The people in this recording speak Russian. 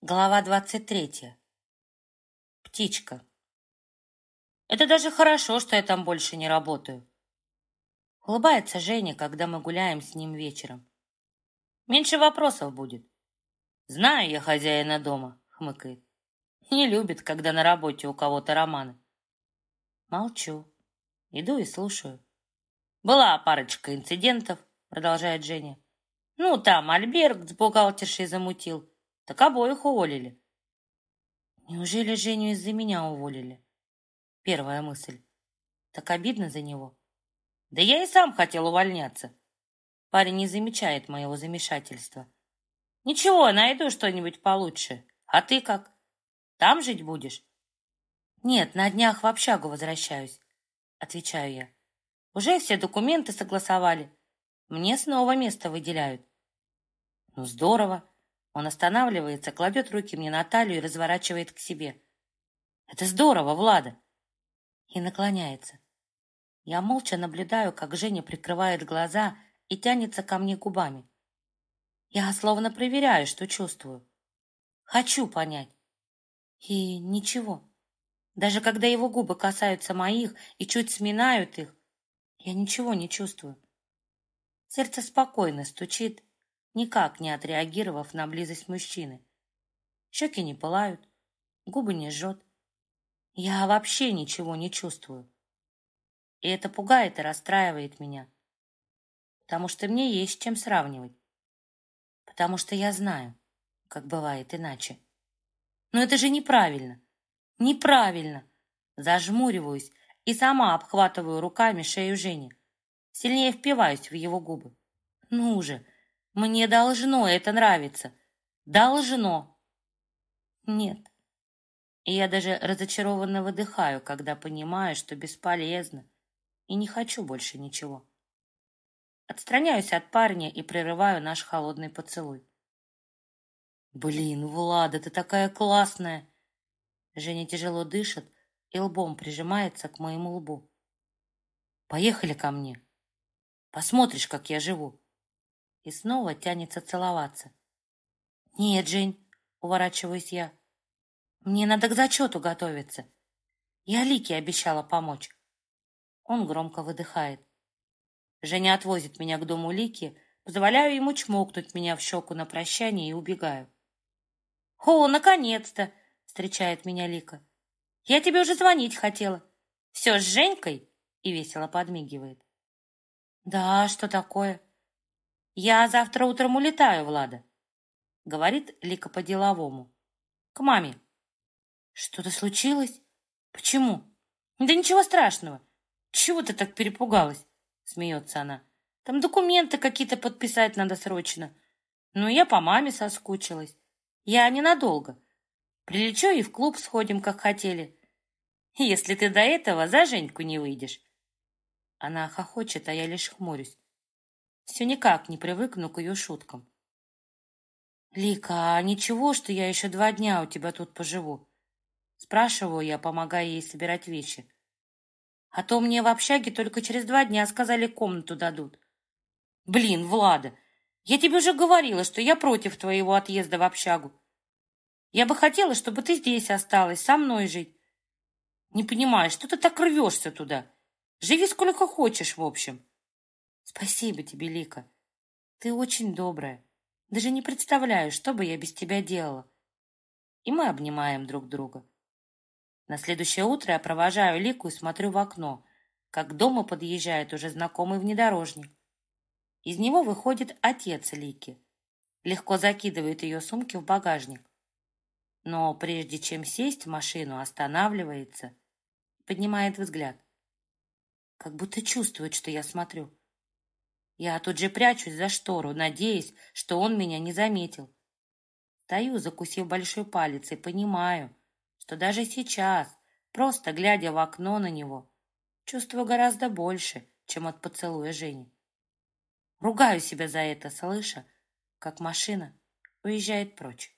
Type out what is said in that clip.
Глава двадцать третья. Птичка. Это даже хорошо, что я там больше не работаю. Улыбается Женя, когда мы гуляем с ним вечером. Меньше вопросов будет. Знаю я хозяина дома, хмыкает. Не любит, когда на работе у кого-то романы. Молчу. Иду и слушаю. Была парочка инцидентов, продолжает Женя. Ну, там Альберт с бухгалтершей замутил. Так обоих уволили. Неужели Женю из-за меня уволили? Первая мысль. Так обидно за него. Да я и сам хотел увольняться. Парень не замечает моего замешательства. Ничего, найду что-нибудь получше. А ты как? Там жить будешь? Нет, на днях в общагу возвращаюсь, отвечаю я. Уже все документы согласовали. Мне снова место выделяют. Ну, здорово. Он останавливается, кладет руки мне на талию и разворачивает к себе. «Это здорово, Влада!» И наклоняется. Я молча наблюдаю, как Женя прикрывает глаза и тянется ко мне губами. Я словно проверяю, что чувствую. Хочу понять. И ничего. Даже когда его губы касаются моих и чуть сминают их, я ничего не чувствую. Сердце спокойно стучит, никак не отреагировав на близость мужчины. Щеки не пылают, губы не жжет. Я вообще ничего не чувствую. И это пугает и расстраивает меня. Потому что мне есть с чем сравнивать. Потому что я знаю, как бывает иначе. Но это же неправильно. Неправильно. Зажмуриваюсь и сама обхватываю руками шею Жени. Сильнее впиваюсь в его губы. Ну же, мне должно это нравиться. Должно. Нет. И я даже разочарованно выдыхаю, когда понимаю, что бесполезно и не хочу больше ничего. Отстраняюсь от парня и прерываю наш холодный поцелуй. «Блин, Влада, ты такая классная!» Женя тяжело дышит и лбом прижимается к моему лбу. «Поехали ко мне. Посмотришь, как я живу и снова тянется целоваться. «Нет, Жень», — уворачиваюсь я, — «мне надо к зачету готовиться. Я Лике обещала помочь». Он громко выдыхает. Женя отвозит меня к дому Лики, позволяю ему чмокнуть меня в щеку на прощание и убегаю. «О, наконец-то!» — встречает меня Лика. «Я тебе уже звонить хотела. Все с Женькой?» — и весело подмигивает. «Да, что такое?» «Я завтра утром улетаю, Влада», — говорит Лика по-деловому. «К маме». «Что-то случилось? Почему?» «Да ничего страшного. Чего ты так перепугалась?» — смеется она. «Там документы какие-то подписать надо срочно. Ну, я по маме соскучилась. Я ненадолго. Прилечу и в клуб сходим, как хотели. Если ты до этого за Женьку не выйдешь». Она хохочет, а я лишь хмурюсь. Все никак не привыкну к ее шуткам. «Лика, а ничего, что я еще два дня у тебя тут поживу?» Спрашиваю я, помогая ей собирать вещи. «А то мне в общаге только через два дня сказали, комнату дадут». «Блин, Влада, я тебе уже говорила, что я против твоего отъезда в общагу. Я бы хотела, чтобы ты здесь осталась, со мной жить. Не понимаешь, что ты так рвешься туда? Живи сколько хочешь, в общем». Спасибо тебе, Лика. Ты очень добрая. Даже не представляю, что бы я без тебя делала. И мы обнимаем друг друга. На следующее утро я провожаю Лику и смотрю в окно, как к дому подъезжает уже знакомый внедорожник. Из него выходит отец Лики. Легко закидывает ее сумки в багажник. Но прежде чем сесть в машину, останавливается, поднимает взгляд. Как будто чувствует, что я смотрю. Я тут же прячусь за штору, надеясь, что он меня не заметил. Стою, закусив большой палец, и понимаю, что даже сейчас, просто глядя в окно на него, чувствую гораздо больше, чем от поцелуя Жени. Ругаю себя за это, слыша, как машина уезжает прочь.